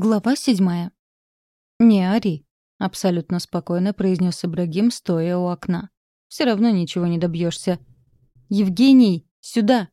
Глава седьмая. «Не ори», — абсолютно спокойно произнес Ибрагим, стоя у окна. «Все равно ничего не добьешься. «Евгений, сюда!»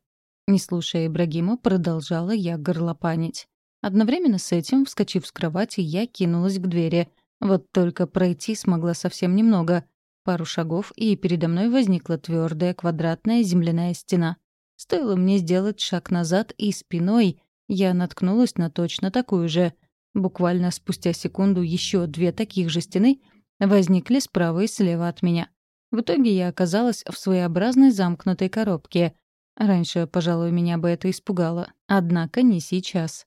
Не слушая Ибрагима, продолжала я горлопанить. Одновременно с этим, вскочив с кровати, я кинулась к двери. Вот только пройти смогла совсем немного. Пару шагов, и передо мной возникла твердая квадратная земляная стена. Стоило мне сделать шаг назад, и спиной я наткнулась на точно такую же — Буквально спустя секунду еще две таких же стены возникли справа и слева от меня. В итоге я оказалась в своеобразной замкнутой коробке. Раньше, пожалуй, меня бы это испугало. Однако не сейчас.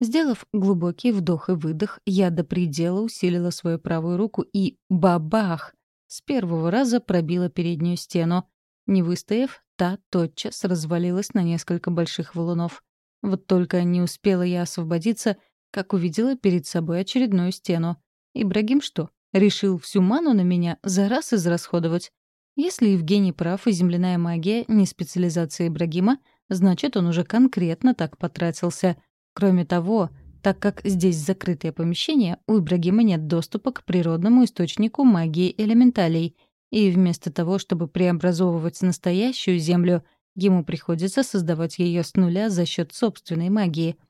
Сделав глубокий вдох и выдох, я до предела усилила свою правую руку и бабах! С первого раза пробила переднюю стену. Не выстояв, та тотчас развалилась на несколько больших валунов. Вот только не успела я освободиться — как увидела перед собой очередную стену. Ибрагим что, решил всю ману на меня за раз израсходовать? Если Евгений прав и земляная магия не специализация Ибрагима, значит, он уже конкретно так потратился. Кроме того, так как здесь закрытое помещение, у Ибрагима нет доступа к природному источнику магии элементалей, и вместо того, чтобы преобразовывать настоящую землю, ему приходится создавать ее с нуля за счет собственной магии —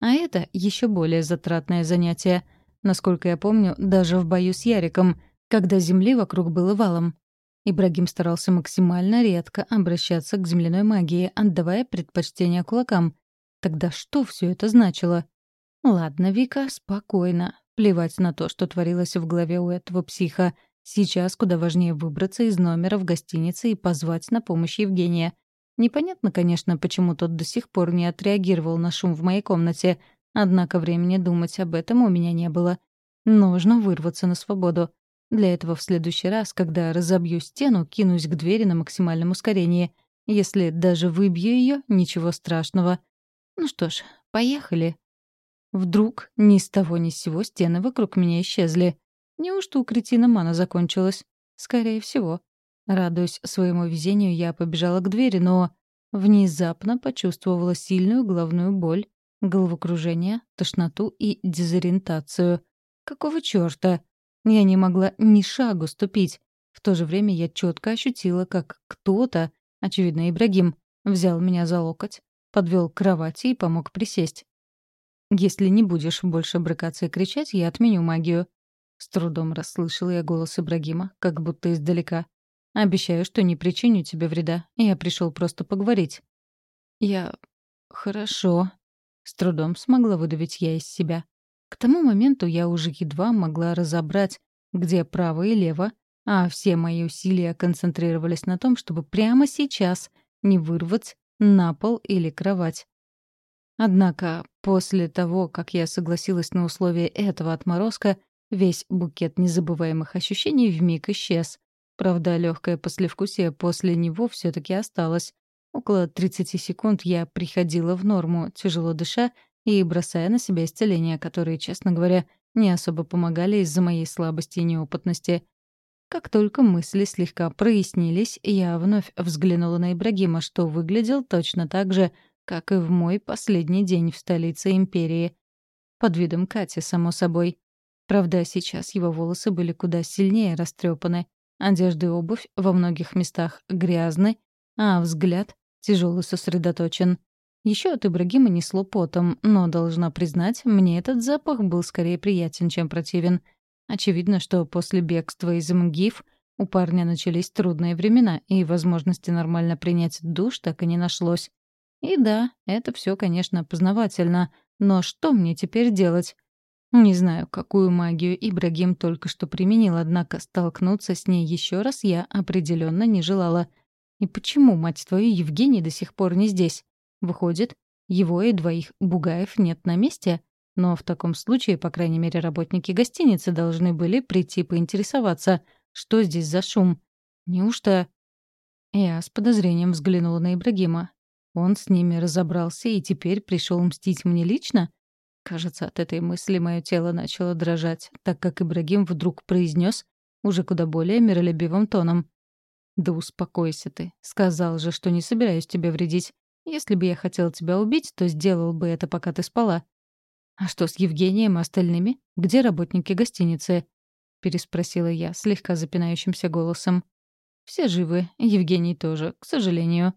а это еще более затратное занятие. Насколько я помню, даже в бою с Яриком, когда земли вокруг было валом. Ибрагим старался максимально редко обращаться к земляной магии, отдавая предпочтение кулакам. Тогда что все это значило? Ладно, Вика, спокойно. Плевать на то, что творилось в голове у этого психа. Сейчас куда важнее выбраться из номера в гостинице и позвать на помощь Евгения. Непонятно, конечно, почему тот до сих пор не отреагировал на шум в моей комнате, однако времени думать об этом у меня не было. Нужно вырваться на свободу. Для этого в следующий раз, когда разобью стену, кинусь к двери на максимальном ускорении. Если даже выбью ее, ничего страшного. Ну что ж, поехали. Вдруг ни с того ни с сего стены вокруг меня исчезли. Неужто у кретина мана закончилась? Скорее всего. Радуясь своему везению, я побежала к двери, но внезапно почувствовала сильную головную боль, головокружение, тошноту и дезориентацию. Какого чёрта? Я не могла ни шагу ступить. В то же время я четко ощутила, как кто-то, очевидно, Ибрагим, взял меня за локоть, подвел к кровати и помог присесть. «Если не будешь больше брыкаться и кричать, я отменю магию». С трудом расслышала я голос Ибрагима, как будто издалека. Обещаю, что не причиню тебе вреда. Я пришел просто поговорить». «Я... хорошо», — с трудом смогла выдавить я из себя. К тому моменту я уже едва могла разобрать, где право и лево, а все мои усилия концентрировались на том, чтобы прямо сейчас не вырвать на пол или кровать. Однако после того, как я согласилась на условия этого отморозка, весь букет незабываемых ощущений вмиг исчез, Правда, легкое послевкусие после него все таки осталось. Около 30 секунд я приходила в норму, тяжело дыша и бросая на себя исцеления, которые, честно говоря, не особо помогали из-за моей слабости и неопытности. Как только мысли слегка прояснились, я вновь взглянула на Ибрагима, что выглядел точно так же, как и в мой последний день в столице Империи. Под видом Кати, само собой. Правда, сейчас его волосы были куда сильнее растрепаны. Одежда и обувь во многих местах грязны, а взгляд тяжело сосредоточен. Еще от Ибрагима несло потом, но, должна признать, мне этот запах был скорее приятен, чем противен. Очевидно, что после бегства из МГИФ у парня начались трудные времена, и возможности нормально принять душ так и не нашлось. И да, это все, конечно, познавательно, но что мне теперь делать? Не знаю, какую магию Ибрагим только что применил, однако столкнуться с ней еще раз я определенно не желала. И почему, мать твою, Евгений до сих пор не здесь? Выходит, его и двоих бугаев нет на месте? Но в таком случае, по крайней мере, работники гостиницы должны были прийти поинтересоваться, что здесь за шум. Неужто... Я с подозрением взглянула на Ибрагима. Он с ними разобрался и теперь пришел мстить мне лично? Кажется, от этой мысли мое тело начало дрожать, так как Ибрагим вдруг произнес уже куда более миролюбивым тоном. «Да успокойся ты. Сказал же, что не собираюсь тебе вредить. Если бы я хотел тебя убить, то сделал бы это, пока ты спала». «А что с Евгением и остальными? Где работники гостиницы?» — переспросила я слегка запинающимся голосом. «Все живы, Евгений тоже, к сожалению».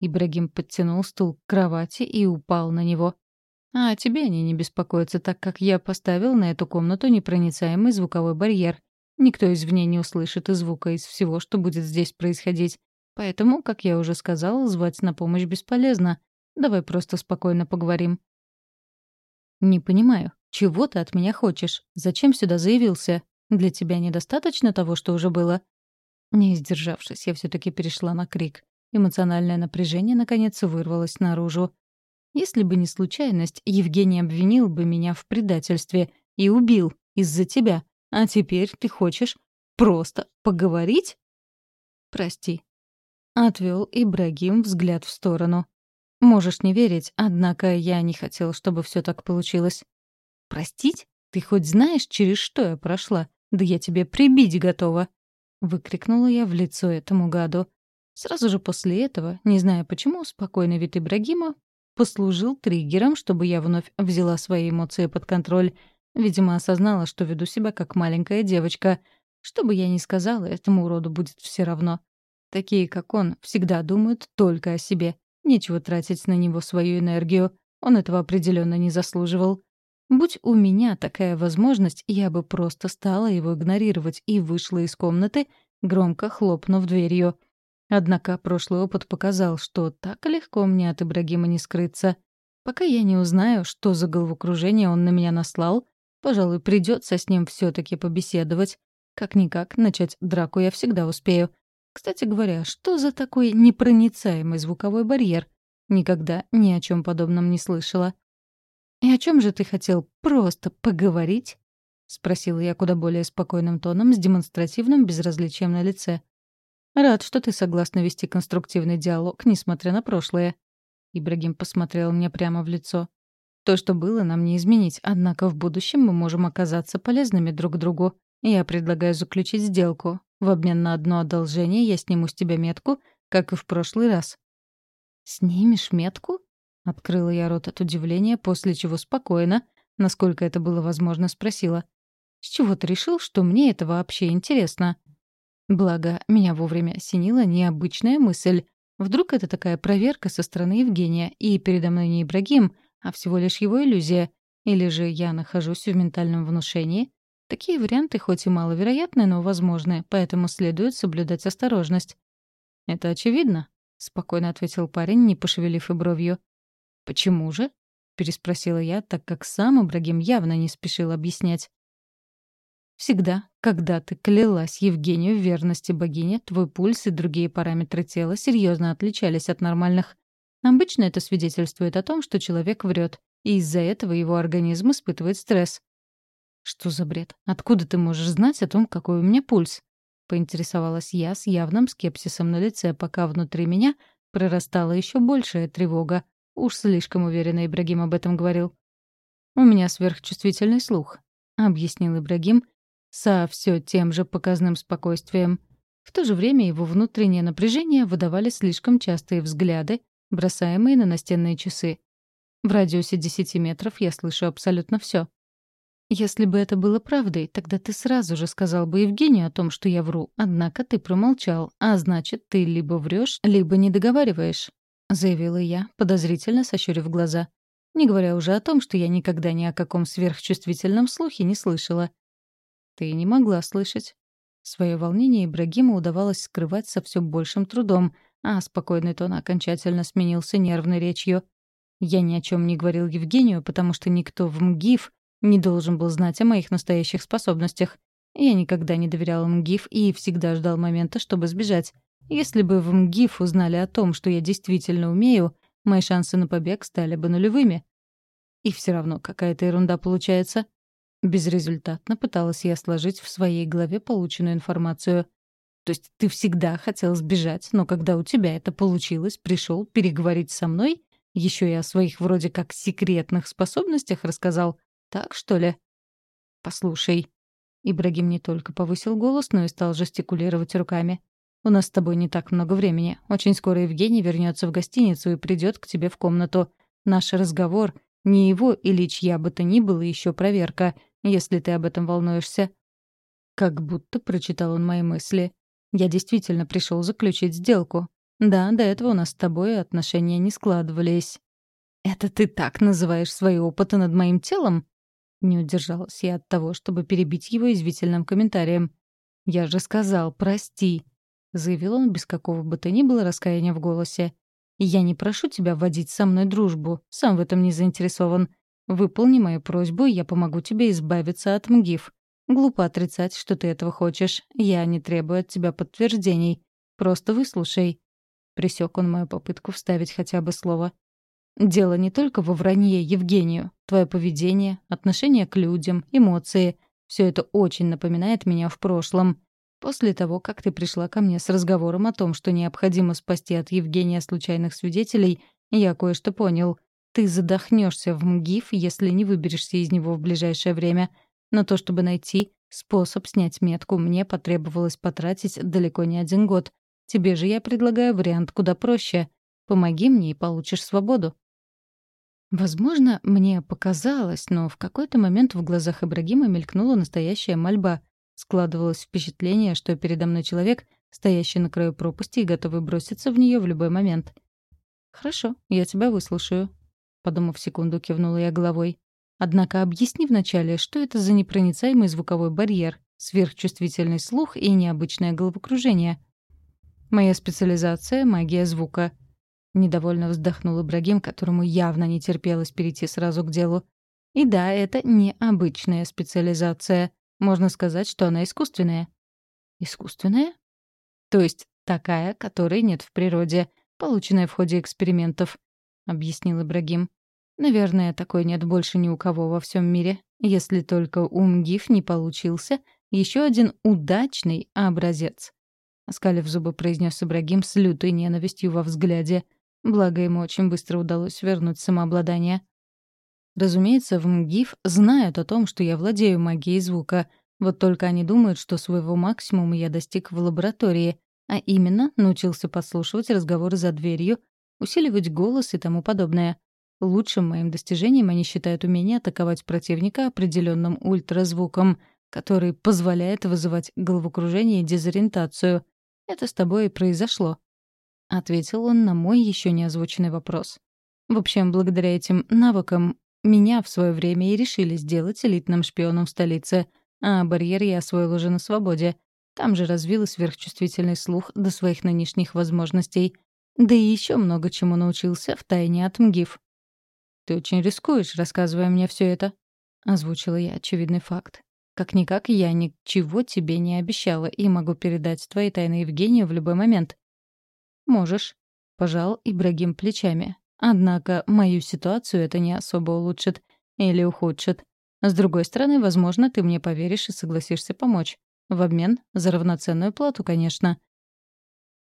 Ибрагим подтянул стул к кровати и упал на него. «А тебе они не беспокоятся, так как я поставил на эту комнату непроницаемый звуковой барьер. Никто извне не услышит и звука из всего, что будет здесь происходить. Поэтому, как я уже сказал, звать на помощь бесполезно. Давай просто спокойно поговорим». «Не понимаю, чего ты от меня хочешь? Зачем сюда заявился? Для тебя недостаточно того, что уже было?» Не сдержавшись, я все таки перешла на крик. Эмоциональное напряжение, наконец, вырвалось наружу. Если бы не случайность, Евгений обвинил бы меня в предательстве и убил из-за тебя. А теперь ты хочешь просто поговорить? Прости. Отвел Ибрагим взгляд в сторону. Можешь не верить, однако я не хотел, чтобы все так получилось. Простить? Ты хоть знаешь, через что я прошла? Да я тебе прибить готова. Выкрикнула я в лицо этому гаду. Сразу же после этого, не зная почему, спокойный вид Ибрагима послужил триггером, чтобы я вновь взяла свои эмоции под контроль. Видимо, осознала, что веду себя как маленькая девочка. Что бы я ни сказала, этому уроду будет все равно. Такие, как он, всегда думают только о себе. Нечего тратить на него свою энергию. Он этого определенно не заслуживал. Будь у меня такая возможность, я бы просто стала его игнорировать и вышла из комнаты, громко хлопнув дверью. Однако прошлый опыт показал, что так легко мне от Ибрагима не скрыться. Пока я не узнаю, что за головокружение он на меня наслал, пожалуй, придется с ним все таки побеседовать. Как-никак, начать драку я всегда успею. Кстати говоря, что за такой непроницаемый звуковой барьер? Никогда ни о чем подобном не слышала. «И о чем же ты хотел просто поговорить?» — спросила я куда более спокойным тоном с демонстративным безразличием на лице. Рад, что ты согласна вести конструктивный диалог, несмотря на прошлое. Ибрагим посмотрел мне прямо в лицо. То, что было, нам не изменить, однако в будущем мы можем оказаться полезными друг другу. Я предлагаю заключить сделку. В обмен на одно одолжение я сниму с тебя метку, как и в прошлый раз. «Снимешь метку?» — открыла я рот от удивления, после чего спокойно, насколько это было возможно, спросила. «С чего ты решил, что мне это вообще интересно?» Благо, меня вовремя осенила необычная мысль. Вдруг это такая проверка со стороны Евгения, и передо мной не Ибрагим, а всего лишь его иллюзия. Или же я нахожусь в ментальном внушении. Такие варианты хоть и маловероятны, но возможны, поэтому следует соблюдать осторожность. «Это очевидно», — спокойно ответил парень, не пошевелив и бровью. «Почему же?» — переспросила я, так как сам Ибрагим явно не спешил объяснять. Всегда, когда ты клялась Евгению в верности богине, твой пульс и другие параметры тела серьезно отличались от нормальных. Обычно это свидетельствует о том, что человек врет, и из-за этого его организм испытывает стресс. «Что за бред? Откуда ты можешь знать о том, какой у меня пульс?» — поинтересовалась я с явным скепсисом на лице, пока внутри меня прорастала еще большая тревога. Уж слишком уверенно Ибрагим об этом говорил. «У меня сверхчувствительный слух», — объяснил Ибрагим, со все тем же показным спокойствием. В то же время его внутреннее напряжение выдавали слишком частые взгляды, бросаемые на настенные часы. В радиусе 10 метров я слышу абсолютно все. Если бы это было правдой, тогда ты сразу же сказал бы Евгению о том, что я вру, однако ты промолчал, а значит, ты либо врешь, либо не договариваешь, заявила я, подозрительно сощурив глаза. Не говоря уже о том, что я никогда ни о каком сверхчувствительном слухе не слышала. Ты не могла слышать. Свое волнение Ибрагиму удавалось скрывать со все большим трудом, а спокойный тон окончательно сменился нервной речью. Я ни о чем не говорил Евгению, потому что никто в МГИФ не должен был знать о моих настоящих способностях. Я никогда не доверял МГИФ и всегда ждал момента, чтобы сбежать. Если бы в МГИФ узнали о том, что я действительно умею, мои шансы на побег стали бы нулевыми. И все равно какая-то ерунда получается. Безрезультатно пыталась я сложить в своей голове полученную информацию. То есть ты всегда хотел сбежать, но когда у тебя это получилось, пришел переговорить со мной, еще и о своих вроде как секретных способностях рассказал. Так, что ли? Послушай. Ибрагим не только повысил голос, но и стал жестикулировать руками. «У нас с тобой не так много времени. Очень скоро Евгений вернется в гостиницу и придет к тебе в комнату. Наш разговор Не его или чья бы то ни было еще проверка, если ты об этом волнуешься. Как будто прочитал он мои мысли. Я действительно пришел заключить сделку. Да, до этого у нас с тобой отношения не складывались. «Это ты так называешь свои опыты над моим телом?» Не удержалась я от того, чтобы перебить его извительным комментарием. «Я же сказал, прости», — заявил он без какого бы то ни было раскаяния в голосе. «Я не прошу тебя вводить со мной дружбу, сам в этом не заинтересован. Выполни мою просьбу, и я помогу тебе избавиться от МГИФ. Глупо отрицать, что ты этого хочешь. Я не требую от тебя подтверждений. Просто выслушай». Присек он мою попытку вставить хотя бы слово. Дело не только во вранье Евгению. Твое поведение, отношение к людям, эмоции — все это очень напоминает меня в прошлом. После того, как ты пришла ко мне с разговором о том, что необходимо спасти от Евгения случайных свидетелей, я кое-что понял. Ты задохнешься в МГИФ, если не выберешься из него в ближайшее время. На то, чтобы найти способ снять метку, мне потребовалось потратить далеко не один год. Тебе же я предлагаю вариант куда проще. Помоги мне и получишь свободу. Возможно, мне показалось, но в какой-то момент в глазах Ибрагима мелькнула настоящая мольба. Складывалось впечатление, что передо мной человек, стоящий на краю пропасти и готовый броситься в нее в любой момент. «Хорошо, я тебя выслушаю», — подумав секунду, кивнула я головой. «Однако объясни вначале, что это за непроницаемый звуковой барьер, сверхчувствительный слух и необычное головокружение». «Моя специализация — магия звука», Недовольно вздохнул Ибрагим, которому явно не терпелось перейти сразу к делу. И да, это необычная специализация. Можно сказать, что она искусственная. Искусственная? То есть такая, которой нет в природе, полученная в ходе экспериментов, объяснил Ибрагим. Наверное, такой нет больше ни у кого во всем мире, если только у МГИФ не получился еще один удачный образец. Оскалив зубы, произнес Ибрагим с лютой ненавистью во взгляде — Благо, ему очень быстро удалось вернуть самообладание. Разумеется, в МГИФ знают о том, что я владею магией звука, вот только они думают, что своего максимума я достиг в лаборатории, а именно научился подслушивать разговоры за дверью, усиливать голос и тому подобное. Лучшим моим достижением они считают умение атаковать противника определенным ультразвуком, который позволяет вызывать головокружение и дезориентацию. Это с тобой и произошло. — ответил он на мой еще не озвученный вопрос. В общем, благодаря этим навыкам меня в свое время и решили сделать элитным шпионом в столице, а барьер я освоил уже на свободе. Там же развил сверхчувствительный слух до своих нынешних возможностей. Да и еще много чему научился в тайне от МГИФ. «Ты очень рискуешь, рассказывая мне все это», — озвучила я очевидный факт. «Как-никак я ничего тебе не обещала и могу передать твои тайны Евгению в любой момент. «Можешь», — пожал Ибрагим плечами. «Однако мою ситуацию это не особо улучшит или ухудшит. С другой стороны, возможно, ты мне поверишь и согласишься помочь. В обмен за равноценную плату, конечно».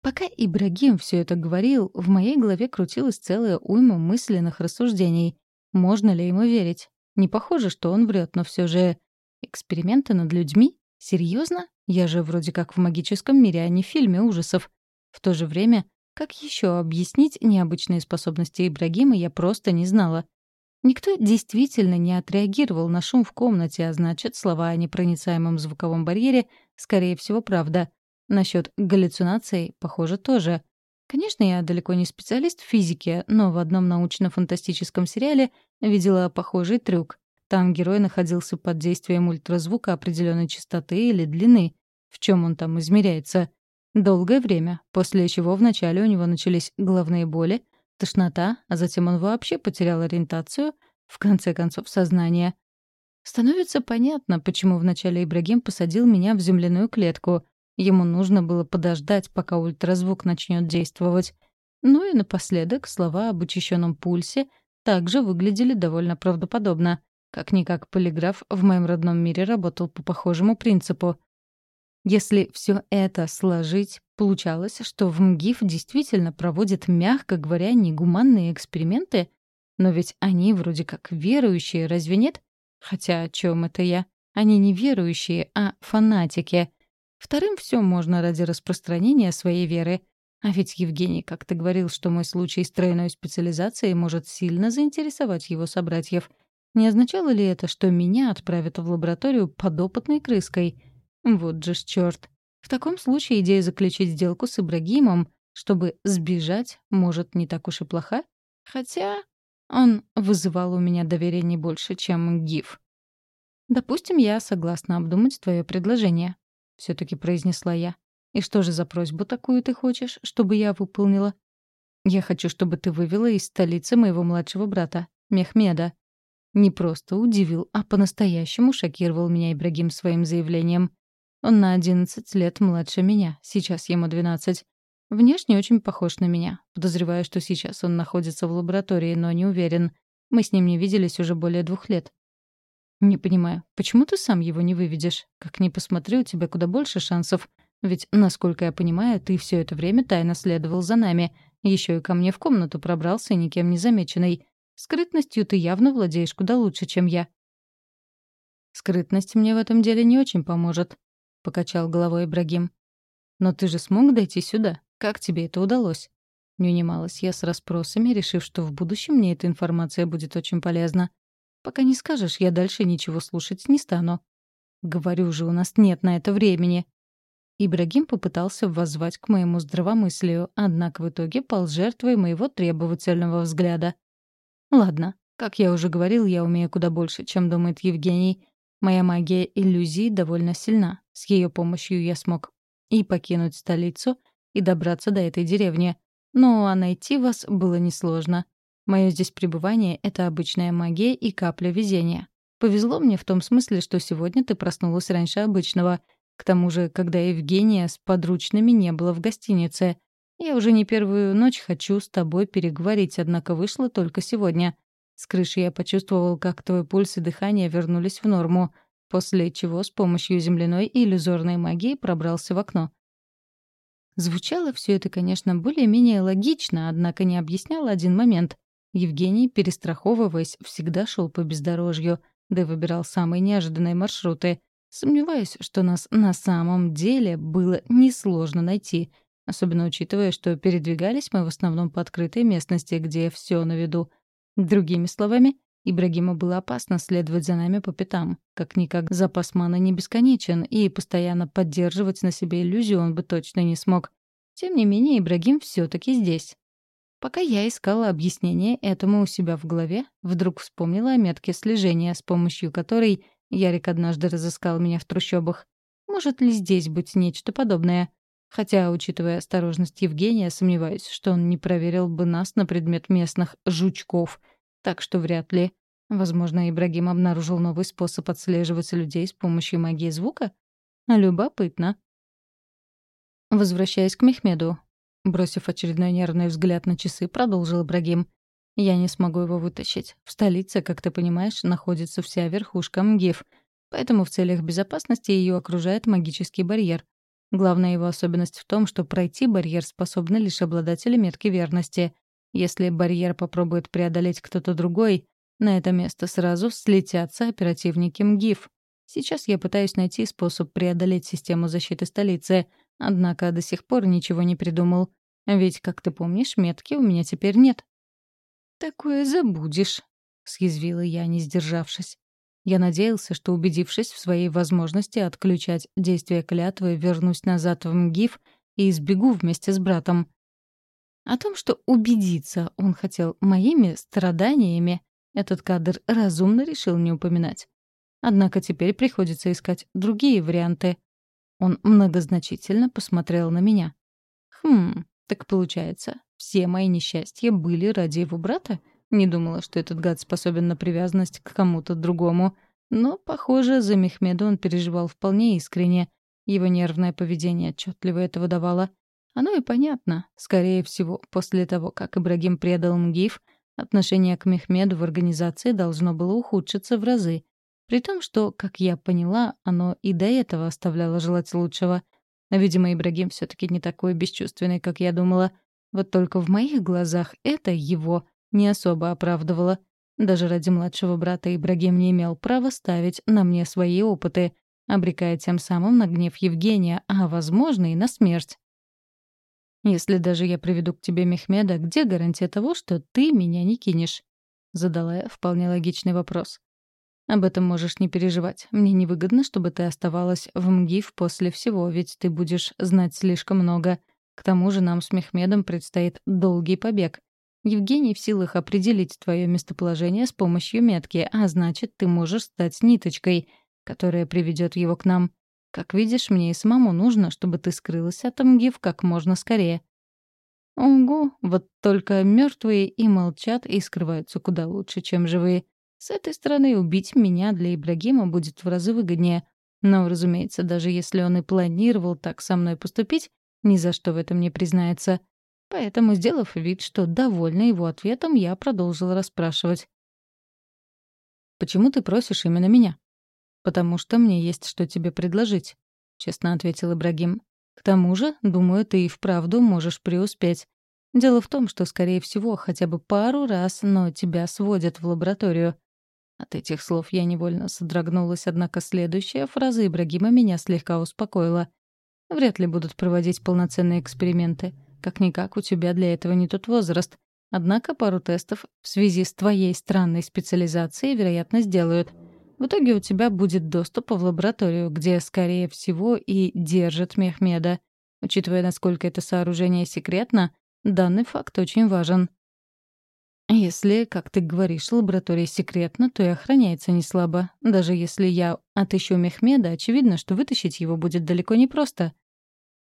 Пока Ибрагим все это говорил, в моей голове крутилась целая уйма мысленных рассуждений. Можно ли ему верить? Не похоже, что он врет, но все же... Эксперименты над людьми? Серьезно? Я же вроде как в магическом мире, а не в фильме ужасов. В то же время как еще объяснить необычные способности Ибрагима, я просто не знала. Никто действительно не отреагировал на шум в комнате, а значит, слова о непроницаемом звуковом барьере, скорее всего, правда. Насчет галлюцинаций, похоже, тоже. Конечно, я далеко не специалист в физике, но в одном научно-фантастическом сериале видела похожий трюк. Там герой находился под действием ультразвука определенной частоты или длины. В чем он там измеряется? Долгое время, после чего вначале у него начались головные боли, тошнота, а затем он вообще потерял ориентацию, в конце концов сознание. Становится понятно, почему вначале Ибрагим посадил меня в земляную клетку. Ему нужно было подождать, пока ультразвук начнет действовать. Ну и напоследок слова об учащенном пульсе также выглядели довольно правдоподобно. Как-никак полиграф в моем родном мире работал по похожему принципу — если все это сложить, получалось, что в МГИФ действительно проводят, мягко говоря, негуманные эксперименты, но ведь они вроде как верующие, разве нет? Хотя о чем это я? Они не верующие, а фанатики. Вторым все можно ради распространения своей веры. А ведь Евгений как-то говорил, что мой случай с тройной специализацией может сильно заинтересовать его собратьев. Не означало ли это, что меня отправят в лабораторию подопытной крыской? Вот же ж чёрт. В таком случае идея заключить сделку с Ибрагимом, чтобы сбежать, может, не так уж и плоха? Хотя он вызывал у меня доверие не больше, чем ГИФ. «Допустим, я согласна обдумать твое предложение», — все-таки произнесла я. «И что же за просьбу такую ты хочешь, чтобы я выполнила?» «Я хочу, чтобы ты вывела из столицы моего младшего брата, Мехмеда». Не просто удивил, а по-настоящему шокировал меня Ибрагим своим заявлением. Он на 11 лет младше меня, сейчас ему 12. Внешне очень похож на меня. Подозреваю, что сейчас он находится в лаборатории, но не уверен. Мы с ним не виделись уже более двух лет. «Не понимаю, почему ты сам его не выведешь? Как ни посмотри, у тебя куда больше шансов. Ведь, насколько я понимаю, ты все это время тайно следовал за нами. Еще и ко мне в комнату пробрался, никем не замеченный. Скрытностью ты явно владеешь куда лучше, чем я». «Скрытность мне в этом деле не очень поможет», — покачал головой Ибрагим. «Но ты же смог дойти сюда? Как тебе это удалось?» Не унималась я с расспросами, решив, что в будущем мне эта информация будет очень полезна. Пока не скажешь, я дальше ничего слушать не стану. Говорю же, у нас нет на это времени. Ибрагим попытался воззвать к моему здравомыслию, однако в итоге пал жертвой моего требовательного взгляда. Ладно, как я уже говорил, я умею куда больше, чем думает Евгений. Моя магия иллюзий довольно сильна. С ее помощью я смог и покинуть столицу, и добраться до этой деревни. Ну, а найти вас было несложно. Мое здесь пребывание — это обычная магия и капля везения. Повезло мне в том смысле, что сегодня ты проснулась раньше обычного. К тому же, когда Евгения с подручными не было в гостинице. Я уже не первую ночь хочу с тобой переговорить, однако вышло только сегодня. С крыши я почувствовал, как твой пульс и дыхание вернулись в норму, после чего с помощью земляной и иллюзорной магии пробрался в окно. Звучало все это, конечно, более-менее логично, однако не объясняло один момент. Евгений, перестраховываясь, всегда шел по бездорожью, да и выбирал самые неожиданные маршруты. Сомневаюсь, что нас на самом деле было несложно найти, особенно учитывая, что передвигались мы в основном по открытой местности, где все на виду. Другими словами, Ибрагиму было опасно следовать за нами по пятам. Как-никак запас маны не бесконечен, и постоянно поддерживать на себе иллюзию он бы точно не смог. Тем не менее, Ибрагим все таки здесь. Пока я искала объяснение этому у себя в голове, вдруг вспомнила о метке слежения, с помощью которой Ярик однажды разыскал меня в трущобах. Может ли здесь быть нечто подобное? Хотя, учитывая осторожность Евгения, сомневаюсь, что он не проверил бы нас на предмет местных «жучков», так что вряд ли. Возможно, Ибрагим обнаружил новый способ отслеживать людей с помощью магии звука? Любопытно. Возвращаясь к Мехмеду, Бросив очередной нервный взгляд на часы, продолжил Ибрагим. «Я не смогу его вытащить. В столице, как ты понимаешь, находится вся верхушка МГИФ, поэтому в целях безопасности ее окружает магический барьер. Главная его особенность в том, что пройти барьер способны лишь обладатели метки верности. Если барьер попробует преодолеть кто-то другой, на это место сразу слетятся оперативники МГИФ. Сейчас я пытаюсь найти способ преодолеть систему защиты столицы — Однако до сих пор ничего не придумал. Ведь, как ты помнишь, метки у меня теперь нет. «Такое забудешь», — съязвила я, не сдержавшись. Я надеялся, что, убедившись в своей возможности отключать действие клятвы, вернусь назад в МГИФ и избегу вместе с братом. О том, что убедиться он хотел моими страданиями, этот кадр разумно решил не упоминать. Однако теперь приходится искать другие варианты. Он многозначительно посмотрел на меня. «Хм, так получается, все мои несчастья были ради его брата? Не думала, что этот гад способен на привязанность к кому-то другому. Но, похоже, за Мехмеда он переживал вполне искренне. Его нервное поведение отчетливо это выдавало. Оно и понятно. Скорее всего, после того, как Ибрагим предал МГИФ, отношение к Мехмеду в организации должно было ухудшиться в разы. При том, что, как я поняла, оно и до этого оставляло желать лучшего. Видимо, Ибрагим все таки не такой бесчувственный, как я думала. Вот только в моих глазах это его не особо оправдывало. Даже ради младшего брата Ибрагим не имел права ставить на мне свои опыты, обрекая тем самым на гнев Евгения, а, возможно, и на смерть. Если даже я приведу к тебе Мехмеда, где гарантия того, что ты меня не кинешь?» Задала я вполне логичный вопрос. «Об этом можешь не переживать. Мне невыгодно, чтобы ты оставалась в МГИФ после всего, ведь ты будешь знать слишком много. К тому же нам с Мехмедом предстоит долгий побег. Евгений в силах определить твое местоположение с помощью метки, а значит, ты можешь стать ниточкой, которая приведет его к нам. Как видишь, мне и самому нужно, чтобы ты скрылась от МГИФ как можно скорее. Угу, вот только мертвые и молчат, и скрываются куда лучше, чем живые. С этой стороны убить меня для Ибрагима будет в разы выгоднее. Но, разумеется, даже если он и планировал так со мной поступить, ни за что в этом не признается. Поэтому, сделав вид, что довольна его ответом, я продолжила расспрашивать. «Почему ты просишь именно меня?» «Потому что мне есть что тебе предложить», — честно ответил Ибрагим. «К тому же, думаю, ты и вправду можешь преуспеть. Дело в том, что, скорее всего, хотя бы пару раз, но тебя сводят в лабораторию». От этих слов я невольно содрогнулась, однако следующая фраза Ибрагима меня слегка успокоила. «Вряд ли будут проводить полноценные эксперименты. Как-никак у тебя для этого не тот возраст. Однако пару тестов в связи с твоей странной специализацией, вероятно, сделают. В итоге у тебя будет доступ в лабораторию, где, скорее всего, и держат Мехмеда. Учитывая, насколько это сооружение секретно, данный факт очень важен. Если, как ты говоришь, лаборатория секретна, то и охраняется не слабо. Даже если я отыщу Мехмеда, очевидно, что вытащить его будет далеко не просто.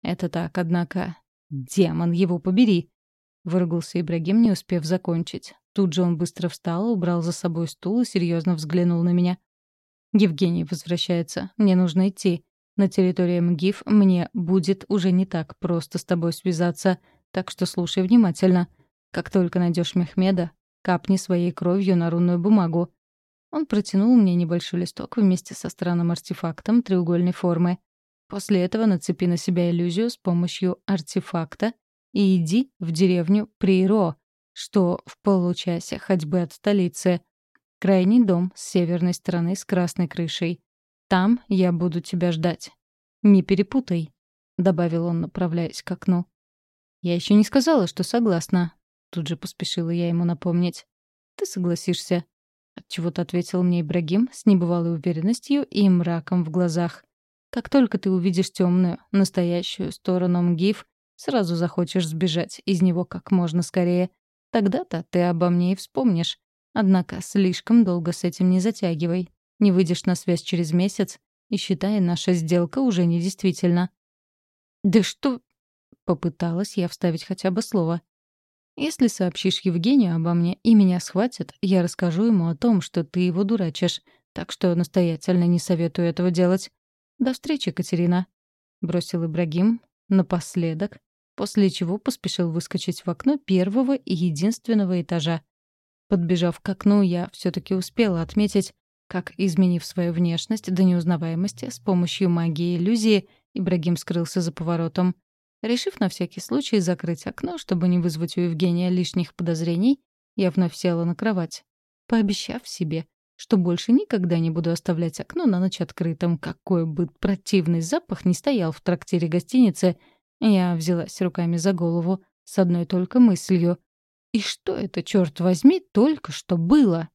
Это так, однако. «Демон его побери!» — выругался Ибрагим, не успев закончить. Тут же он быстро встал, убрал за собой стул и серьезно взглянул на меня. «Евгений возвращается. Мне нужно идти. На территории МГИФ мне будет уже не так просто с тобой связаться, так что слушай внимательно. Как только найдешь Мехмеда, капни своей кровью на рунную бумагу». Он протянул мне небольшой листок вместе со странным артефактом треугольной формы. После этого нацепи на себя иллюзию с помощью артефакта и иди в деревню Приро, что в получасе ходьбы от столицы. Крайний дом с северной стороны с красной крышей. Там я буду тебя ждать. Не перепутай, — добавил он, направляясь к окну. «Я еще не сказала, что согласна», — тут же поспешила я ему напомнить. «Ты согласишься», — отчего-то ответил мне Ибрагим с небывалой уверенностью и мраком в глазах. Как только ты увидишь темную, настоящую сторону МГИФ, сразу захочешь сбежать из него как можно скорее. Тогда-то ты обо мне и вспомнишь. Однако слишком долго с этим не затягивай. Не выйдешь на связь через месяц, и считай, наша сделка уже недействительна. «Да что...» — попыталась я вставить хотя бы слово. «Если сообщишь Евгению обо мне и меня схватят, я расскажу ему о том, что ты его дурачишь, так что настоятельно не советую этого делать. «До встречи, Катерина», — бросил Ибрагим напоследок, после чего поспешил выскочить в окно первого и единственного этажа. Подбежав к окну, я все таки успела отметить, как, изменив свою внешность до неузнаваемости с помощью магии иллюзии, Ибрагим скрылся за поворотом. Решив на всякий случай закрыть окно, чтобы не вызвать у Евгения лишних подозрений, я вновь села на кровать, пообещав себе, что больше никогда не буду оставлять окно на ночь открытым. Какой бы противный запах не стоял в трактире гостиницы, я взялась руками за голову с одной только мыслью. И что это, черт возьми, только что было?